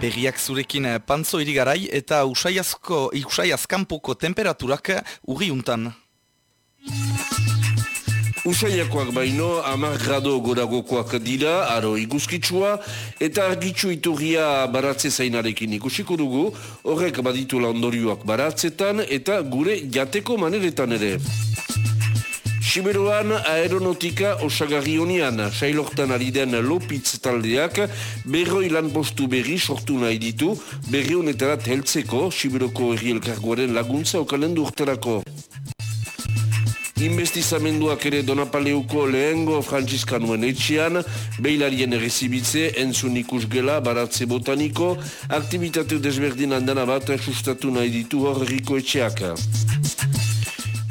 Berriak zurekin eh, pantzo irigarai eta usaiazko, usaiazkanpoko temperaturak urriuntan. Usaiakoak baino, amar grado goragokoak dira, aro iguzkitsua, eta argitsu iturria baratze zainarekin ikusiko dugu, horrek baditu ondorioak baratzetan, eta gure jateko maneretan ere. Siberoan aeronautika osagarri honian, sailortan ari den Lopitz taldeak, berroi lan postu berri sortu nahi ditu, berri honetarat heltzeko, Siberoko erri elkargoaren laguntza okalendu urterako. Investizamenduak ere Donapaleuko lehengo Franciskanuen etxean, behilarien errezibitze, entzun ikus gela, baratze botaniko, aktivitate desberdin handana bat sustatu nahi ditu hor erriko etxeak.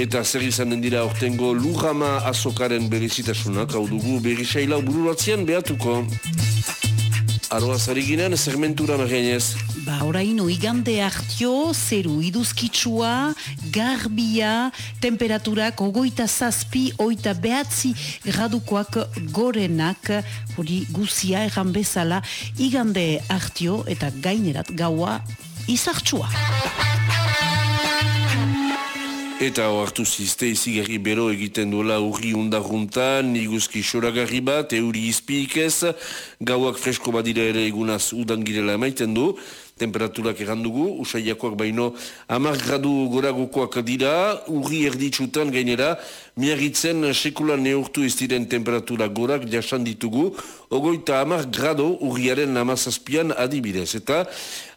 Eta zer izanen dira ortengo lujama azokaren berezitasunak, hau dugu berri saila bururatzean behatuko. Aroa zariginen, segmentura merenez. Ba, oraino, igande hartio, zeru iduzkitsua, garbia, temperaturak, ogoita zazpi, oita behatzi gradukoak gorenak, hori guzia erran bezala, igande hartio eta gainerat gaua izartsua. Eta oartu zizte izigarri bero egiten duela urri undarruntan, iguzki xoragarri bat, euri izpikez, gauak fresko badira ere egunaz udangirela emaiten du, temperaturak errandugu, usaiakoak baino amar gradu goragokoak dira, urri erditsutan gainera, miagitzen sekula neurtu ez diren temperatura gorak jasan ditugu, ogoita amar grado urriaren amazazpian adibidez, eta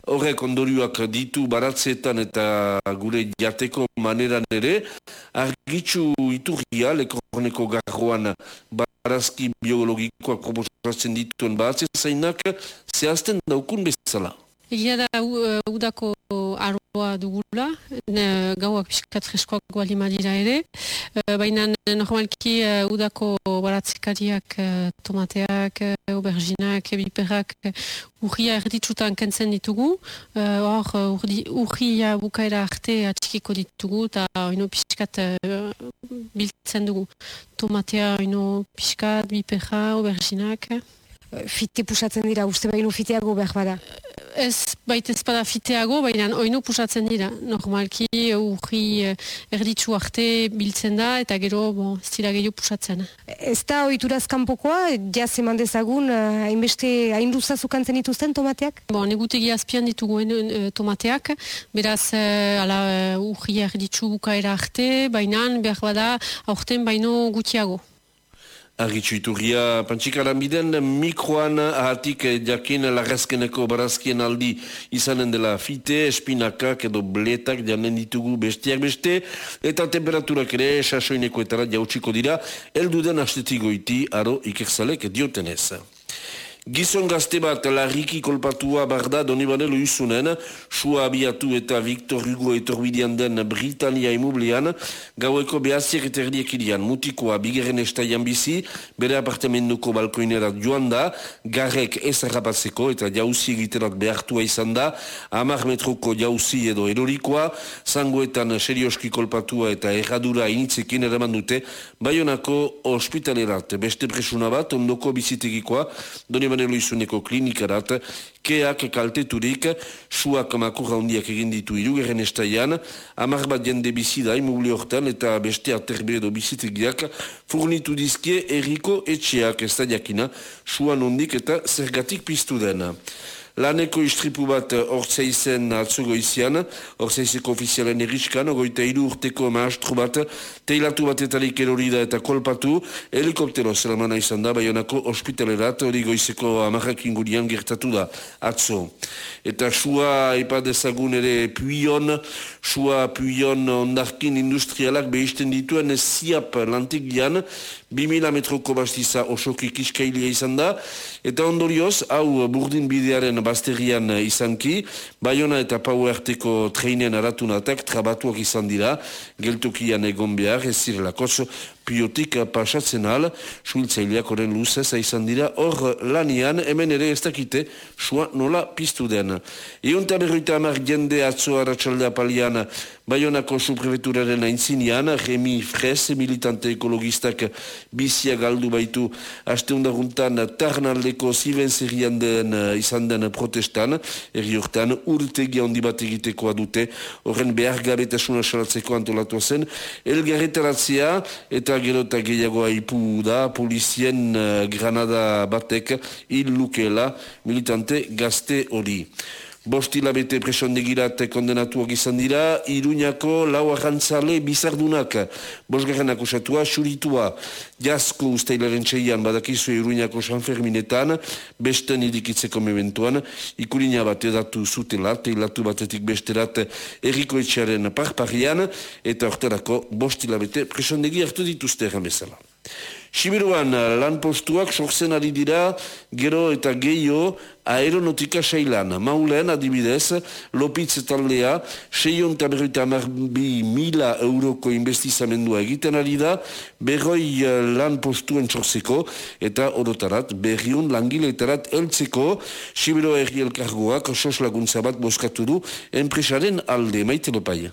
horrek ondorioak ditu baratzeetan eta gure jateko maneran ere, argitzu iturria lekorneko garroan barazki biologikoak proposatzen dituen batzea zainak zehazten daukun bezala. Egia da uh, udako aroa dugula, ne, gauak piskat freskoak guali madira ere, uh, baina normalki uh, udako baratzekariak uh, tomateak, uh, auberginak, biperak urria erditsutan kentzen ditugu, hor uh, urria bukaera arte atxikiko ditugu eta oino piskat biltzen dugu. Tomatea oino piskat, bipera, auberginak. Fite pusatzen dira, uste baino fiteago behar bada? Ez, baita ez bada fiteago, baina oinu pusatzen dira. Normalki, urri eh, erditzu arte biltzen da, eta gero, bon, ez dira gehiago pusatzen. Ez da oituraz kanpokoa, jaz eman dezagun, eh, hainbeste, hain zukantzen dituzten tomateak? Bon, negutegi azpian ditugu uh, tomateak, beraz, ala, urri erditzu bukaera arte, baina behar bada, aurten baino gutiago. Argitzu iturria, pantxika biden, mikroan ahatik jakin lagazkeneko barazkien aldi izanen dela fite, espinakak edo bletak janen ditugu bestiak beste, eta temperaturak ere sasoineko etara jautsiko dira, elduden astetigoiti aro ikerzalek diotenez. Gizon gazte bat larriki kolpatua barda Donibane Izunen, sua abiatu eta Victor Hugo etorbidean den Britania imublean, gaueko behaziak eta erdiek irian, mutikoa bigeren estaian bizi, bere apartamentuko balkoinera joan da, garrek ez errapatzeko eta jauzi egiterak behartua izan da, amar metroko jauzi edo erorikoa, zangoetan serioski kolpatua eta erradura initzekin eraman dute, baionako ospitalerat, beste presuna bat, ondoko bizitegikoa, Donibane Emanuel Izuneko klinikarat, keak kalteturik, suak makurra hondiak egin ditu irugerren estaian, amar bat jende bizida imubli hortan eta beste aterbe edo bizitegiak furnitu dizkie erriko etxeak ez da jakina, suan hondik eta zergatik piztu dena. Laneko istripu bat ortseizen atzugo izian, ortseizeko ofizialen eriskan, ogoita iru urteko maastru bat, teilatu bat eta erori da eta kolpatu, helikoptero zelamana izan da, baionako ospitalerat, hori goizeko amarrak ingurian gertatu da, atzo. Eta sua ipadezagun ere puion, sua puion ondarkin industrialak behisten dituen ziap lantigian, 2000 metroko bastiza osoki kiskailia izan da, eta ondorioz, hau burdin bidearen bazterian izanki, Bayona eta Pau Arteko treinen aratunatak trabatuak izan dira, geltokian egon behar, ez zirelakoz, piotik pasatzen al, suiltzaileak oren luzez izan dira, hor lanian, hemen ere ez dakite, sua nola piztu den. Eunta berroita amar jende atzoa ratxaldea palian, Bayonako subprefeturaren aintzinean, Remi Fres, militante ekologistak bizia galdu baitu. Hasteundaguntan tarnaldeko ziben zerrian den eh, izan den protestan, erri hortan urtegi handi bat egitekoa dute, horren behar gabetasuna salatzeko antolatua zen, elgarretaratzea eta gero eta gehiagoa ipu da, polizien uh, granada batek hil lukela militante gazte hori. Bost hilabete presondegirat kondenatuak izan dira, Iruñako lau agantzale bizardunak. Bosgarren akusatua, xuritua, jasko usteilaren txeian badakizu Iruñako Sanferminetan, besten idikitzeko mementuan, ikurina bat edatu zutela, teilatu batetik besterat erriko etxearen parparian, eta orterako bost hilabete presondegi hartu dituzte erramezala. Sibiruan lan postuak sortzen ari dira gero eta gehiago aeronautika sailan. Maulen adibidez, Lopitz taldea, seion eta berroita bi mila euroko investizamendua egiten ari da, berroi eh, lan postuen sortzeko eta orotarat berriun langiletarat eltzeko Sibiru erri elkargoak sos laguntza bat boskatu du enpresaren alde maite lopaia.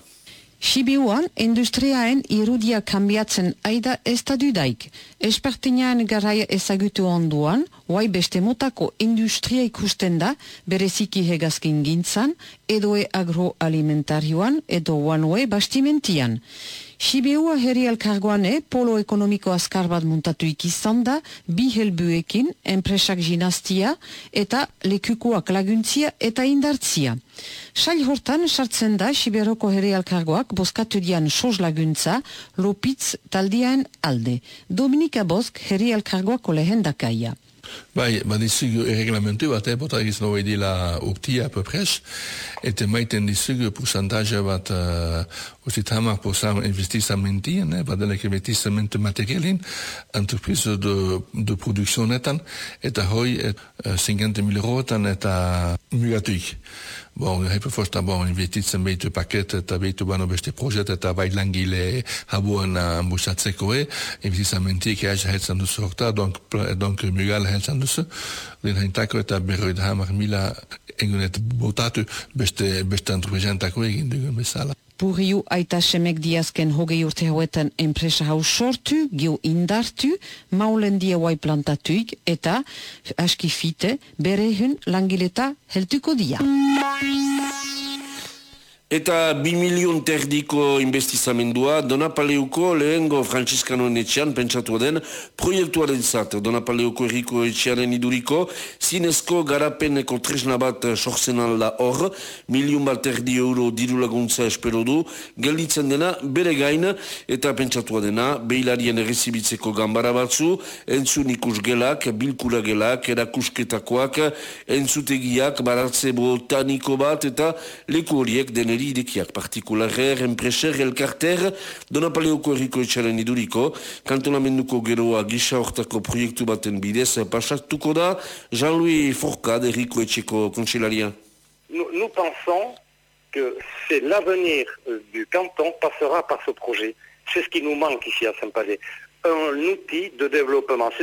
Sibiuan, industriaen irudia kambiatzen aida ez da dudaik. Espertinean garaia ezagutu onduan, oai beste motako industria ikusten da, bereziki hegazkin gintzan, edoe agroalimentarioan, edo oanoe bastimentian. Sibiua herri elkargoane polo ekonomiko azkar bat muntatu ikizan da, bi helbuekin, enpresak ginastia eta lekukoak laguntzia eta indartzia. Sail hortan sartzen da Siberoko herri elkargoak boskatu dian soz laguntza lopitz taldiaen alde. Dominika Bosk herri elkargoako lehen dakaia. Bai, badizugu erreglamentu bat, eh, bota egiz noe dila urtia apopres, eta maiten dizugu pourcentage bat uh, usit hamar pourcent investizamentien, eh, badelek investizamentu materialin, entreprise de, de produksionetan, eta hoi et, uh, 50 mil eurotan eta mugatuik. Bon, hepe fosta bon, investitzen behitu paket eta behitu bano beste projet eta bai langile habuan ambusatzeko e, investizamentik eaz hetzen duzu horta, donk, donk mugal hetzen duzu, lehen haintako eta berroid hamar mila egunet botatu beste, beste antropezentako egin dugun bezala. Puriu aita semek diazken hogei urte hauetan enpresa hau sortu, gio indartu, maulen dia wai plantatuik, eta aski fite, bere hun langileta heltuko dia. Eta bi milion terdiko investizamendua Donapaleuko lehengo Franciscanoen etxean pentsatu den proiektuaren zat. Donapaleuko erriko etxearen iduriko zinezko garapeneko tresna bat sortzen alda hor, milion bat terdi euro diru laguntza espero du, gelditzen dena bere gain eta pentsatu dena behilarien errezibitzeko gambara batzu, entzun ikus gelak, bilkura gelak, erakusketakoak, entzutegiak, baratze botaniko bat eta leku horiek deneri herri idekiak partikularrer, enpreser, elkarter, Donapaleoko erriko etxaren iduriko, kantonamenduko geroa gisa hortako proiektu baten bidez pasatuko da, Jean-Louis Forcade, erriko etxeko kontselaria. Nous, nous pensons que c'est l'avenir du canton passera par ce projet. C'est ce qui nous manque ici à Saint-Palais.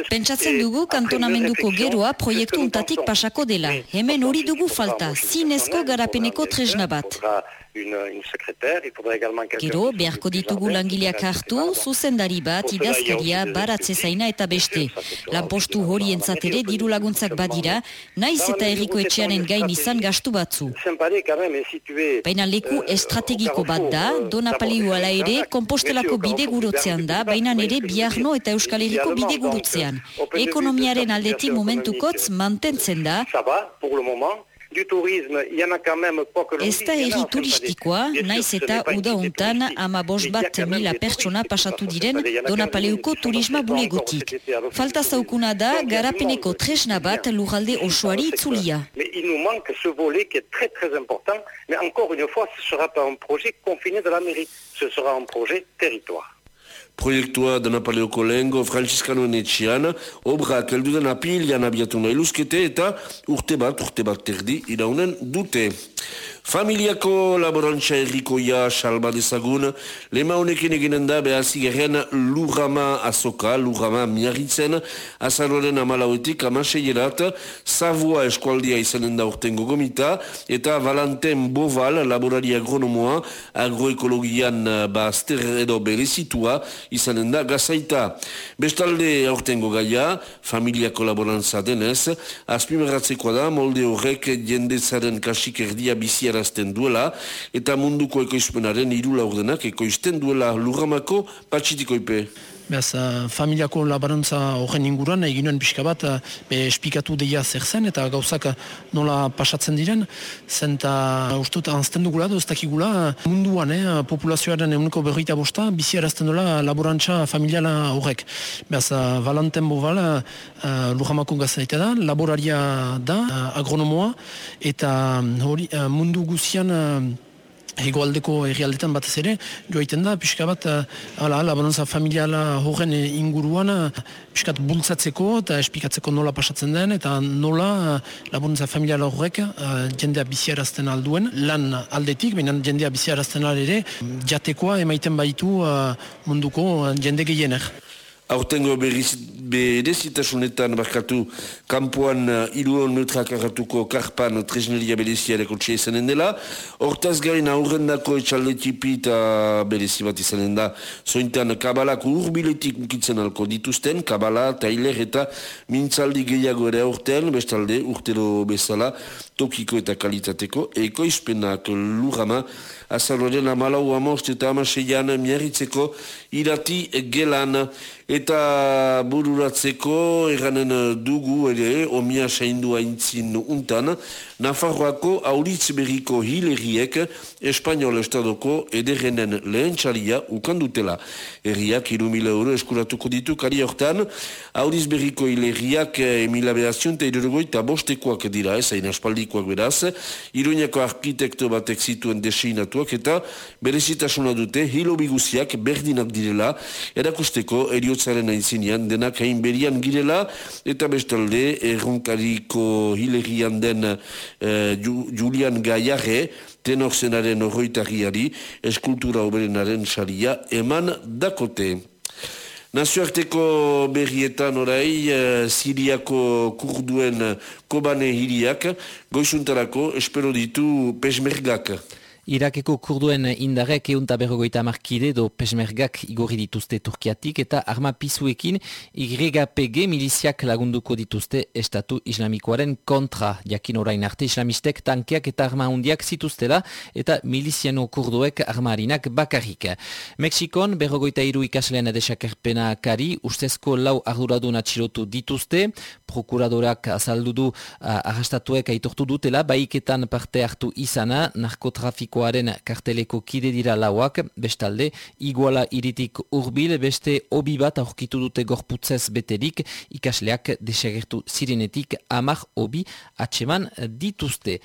Pentsatzen dugu kantonamenduko geroa proiektu untatik pasako dela. Hemen hori dugu falta, zinezko garapeneko tresna bat. Gero, beharko ditugu langileak hartu, zuzendari bat, idazkaria, baratze zaina eta beste. Lanpostu hori entzatere diru laguntzak badira, naiz eta erriko etxearen gain izan gastu batzu. Baina leku estrategiko bat da, dona paliu ala ere, kompostelako bide gurotzean da, baina nire biarno eta euskal herriko bide gurutzean. Ekonomiaren aldetik momentukotz mantentzen da, du tourisme, il y en a quand même pas que Ez da erri turistikoa, naiz eta uda untan ama bat mila pertsona pasatu diren Donapaleuko turisma bulegotik. Falta zaukuna da, garapeneko tresna bat lujalde osoari itzulia. Mais il nous manque ce volet qui est très très important, mais encore une fois, ce sera pas un projet confiné de la mairie, ce sera un projet territoire proiektua dena paleoko lehengo Franciscanoen etxian, obra keldu den apilian abiatu nahi luzkete eta urte bat, urte bat terdi iraunen dute. Familiako laborantza errikoia salba dezagun, lema honekin eginen da behazi geren lurrama azoka, lurrama miarritzen, azaroren amalauetik amaseierat, Savoa eskualdia izanen da urten gogomita, eta Valentin Boval, laborari agronomoa, agroekologian bazter edo berezitua, izanen da gazaita. Bestalde aurten gogaia, familiako laborantza denez, azpimerratzekoa da, molde horrek jendezaren kasik erdia biziara adierazten duela eta munduko ekoizpenaren hiru laurdenak ekoizten duela lurramako patxitikoipe. Beaz, uh, familiako labarantza horren inguruan, eginen pixka bat, uh, be espikatu deia zer zen, eta gauzak uh, nola pasatzen diren, zen eta uh, ustut anzten dugula, doztakigula, munduan, eh, populazioaren eguneko berrita bosta, bizi erazten dola laborantza familiala horrek. Beaz, Valentin Boval, uh, Lujamako gazaita da, laboraria da, uh, agronomoa, eta hori uh, mundu guzian... Uh, hegoaldeko herrialdetan batez ere, joaiten da, pixka bat, eh, ala, laboranza familiala horren inguruan, eh, pixkat bultzatzeko eta espikatzeko nola pasatzen den, eta nola eh, laboranza familiala horrek jendea biziarazten alduen, lan aldetik, baina jendea biziarazten ere, jatekoa emaiten baitu munduko jende gehiener. Aurtengo berezitasunetan barkatu kampuan uh, iruon metrak arratuko karpan tresneria berezia erakotxe izanen dela. Hortaz gain aurrendako etxalde tipi eta berezi bat izanen da. Zointan kabalak urbiletik mukitzen alko dituzten, kabala, tailer eta mintzaldi gehiago ere aurten, bestalde urtero bezala, tokiko eta kalitateko, ekoizpenak lurama, azaloren amalau amost eta amaseian miarritzeko irati gelan eta bururatzeko eranen dugu ere omia saindua intzin untan Nafarroako auritz berriko hileriek Espainiol Estadoko ederrenen lehen txalia ukandutela. Erriak irumila euro eskuratuko ditu kari hortan, auritz berriko hileriak emila behazion eta irurgoi eta bostekoak dira ez, hain aspaldikoak beraz, iruñako arkitekto batek zituen deseinatuak eta berezitasuna dute hilo biguziak berdinak direla, erakusteko eriotzaren aintzinean denak hain berian girela, eta bestalde erronkariko hilerian den Eh, Julian Gaiare, tenor zenaren horroitariari, eskultura oberenaren saria eman dakote. Nazioarteko berrietan orai, uh, Siriako kurduen kobane hiriak, goizuntarako espero ditu pesmergak. Irakeko kurduen indarek eunta berrogoita markide do pesmergak igorri dituzte Turkiatik eta arma pisuekin YPG miliziak lagunduko dituzte Estatu Islamikoaren kontra. Jakin orain arte islamistek tankeak eta arma hundiak zituztela eta miliziano kurduek armarinak bakarrik. Mexikon berrogoita iru ikaslean desakerpena kari ustezko lau arduradun atxilotu dituzte. Prokuradorak azaldudu arrastatuek aitortu dutela baiketan parte hartu izana narkotrafiko Politikoaren karteleko kide dira lauak, bestalde, iguala iritik urbil, beste obi bat aurkitu dute gorputzez beterik, ikasleak desagertu zirenetik amak obi atseman dituzte.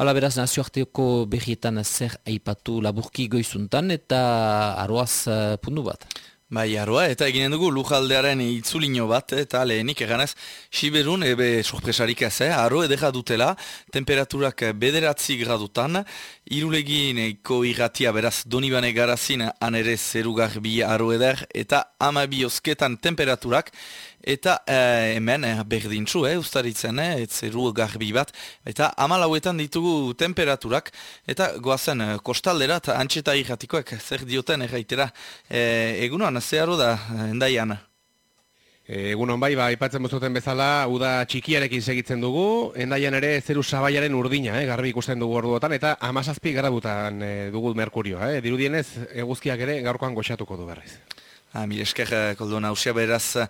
Hala beraz, nazioarteko berrietan zer aipatu laburki goizuntan eta aroaz uh, pundu bat. Bai, arroa, eta eginen dugu lujaldearen itzulino bat, eta lehenik eganez, Siberun, ebe sorpresarik ez, eh? arro edera dutela, temperaturak bederatzi gradutan, irulegin eko irratia beraz donibane garazin anere zerugar bi arro eder, eta ama biosketan temperaturak, eta eh, hemen eh, berdintzu, eh, ustaritzen, eh, etzeru garbi bat, eta amalauetan ditugu temperaturak, eta goazen eh, kostaldera, eta antxeta irratikoek zer dioten erraitera, eh, egunoan, zeharo da, endaian. Egunon bai, ba, ipatzen bozuten bezala, uda txikiarekin segitzen dugu, endaian ere zeru sabaiaren urdina, eh, garbi ikusten dugu orduotan, eta amazazpi garabutan eh, dugu merkurioa. Eh. Dirudienez, eguzkiak ere gaurkoan goxatuko du berriz. Ah, Mire esker, eh, koldo nausia beraz, uh,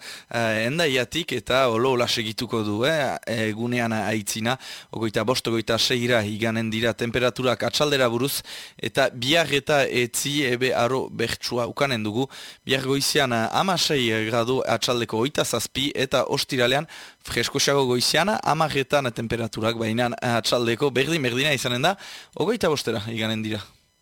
endaiatik eta olo hola segituko du, eh, egunean aitzina, ogoita bost, ogoita seira iganen dira temperaturak atxaldera buruz, eta biar eta etzi ebe aro bertsua ukanen dugu, biar goizian amasei gradu atxaldeko oita zazpi, eta ostiralean freskosago goiziana, amaretan temperaturak, baina atxaldeko berdin, berdina izanen da, ogoita bostera iganen dira.